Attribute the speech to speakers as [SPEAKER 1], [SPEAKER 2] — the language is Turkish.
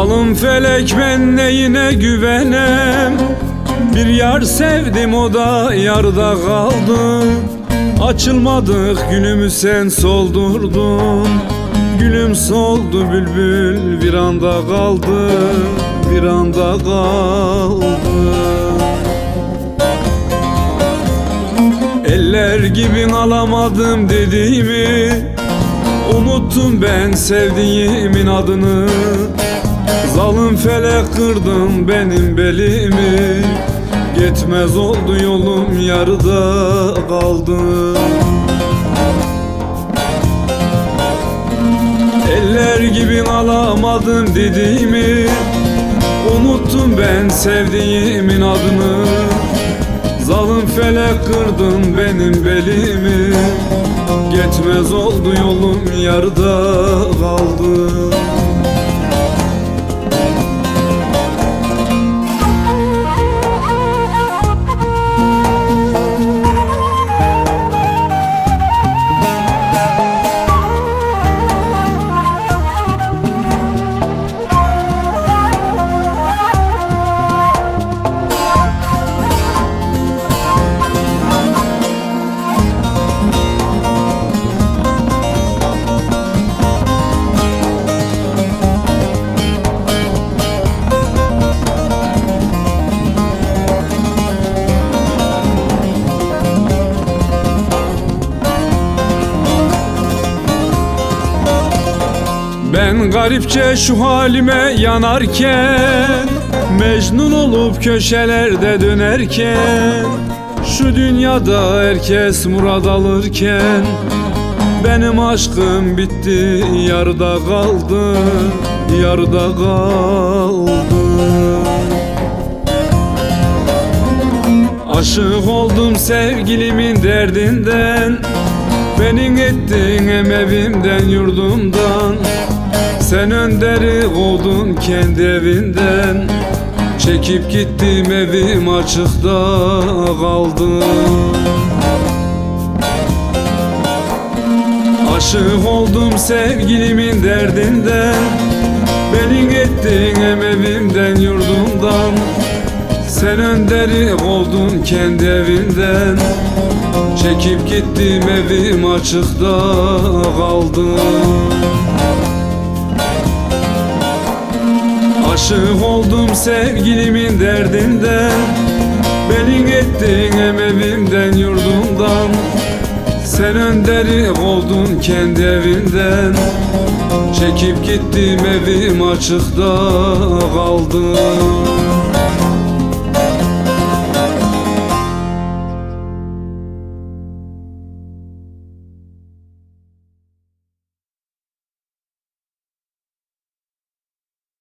[SPEAKER 1] Zalim felek ben neyine güvenem. Bir yar sevdim o da yarda kaldı. Açılmadık gülümü sen soldurdun. Gülüm soldu bülbül bir anda kaldı Bir anda kaldı. Eller gibi alamadım dediğimi Unuttum ben sevdiğimin adını Zalim felek kırdın benim belimi. Gitmez oldu yolum yarıda kaldı. Eller gibi alamadım dediğimi. Unuttum ben sevdiğimin adını. Zalim felek kırdın benim belimi. Geçmez oldu yolum yarıda kaldı Ben garipçe şu halime yanarken Mecnun olup köşelerde dönerken Şu dünyada herkes murad alırken Benim aşkım bitti yarıda kaldı Yarıda kaldı. Aşık oldum sevgilimin derdinden Benim ettin hem evimden yurdumdan Sen önderi kovdun kendi evinden. Çekip gittim evim açıkta kaldı. Aşık oldum sevgilimin derdinden. Benim ettin hem evimden yurdumdan. Sen önderi oldun kendi evinden. Çekip gittim evim açıkta kaldı Aşık oldum sevgilimin derdinden. Benim ettin hem evimden yurdumdan. Sen önderi oldun kendi evinden. Çekip gittim evim açıkta kaldı